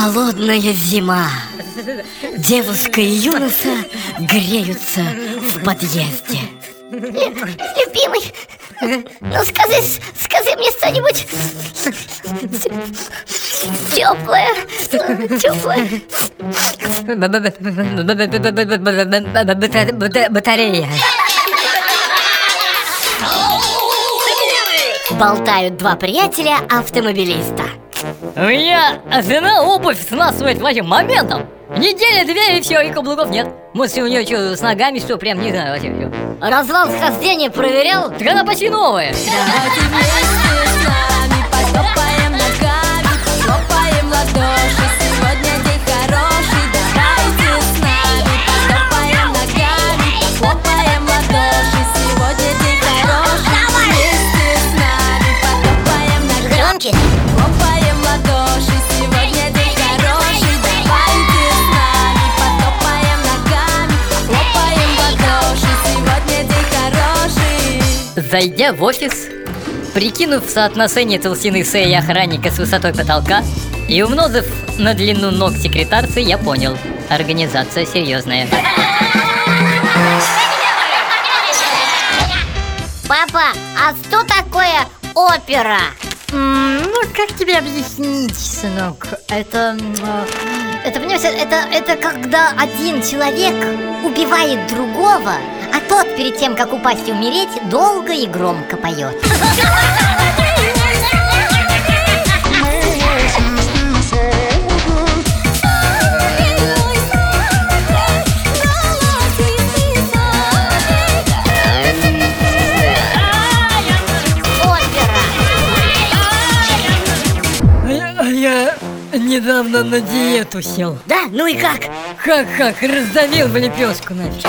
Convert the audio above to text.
Длинная зима. Девушка и юноса греются в подъезде. Любимый, ну скажи, скажи мне что-нибудь теплое, теплое. Батарея. Болтают два приятеля автомобилиста. У меня жена обувь снасывает в этим моментом. Неделя, две и все, и каблуков нет. Может, у нее что, с ногами что, прям не знаю вообще. чё. Развал схождения проверял? Так она почти новая. Давайте вместе с нами потопаем ногами, хлопаем в ладоши. Сегодня день хороший. Давайте с нами потопаем ногами, хлопаем в ладоши. Сегодня день хороший. Вместе с нами потопаем ногами, Громче. хлопаем Зайдя в офис, прикинув соотношение толщины шеи охранника с высотой потолка и умножив на длину ног секретарцы, я понял. Организация серьезная. Папа, а что такое опера? Ну, как тебе объяснить, сынок? Это... э, Это, понимаешь, это, это когда один человек убивает другого, а тот перед тем, как упасть и умереть, долго и громко поет. Я недавно на диету сел. Да? Ну и как? Как-как, раздавил в лепешку нафиг.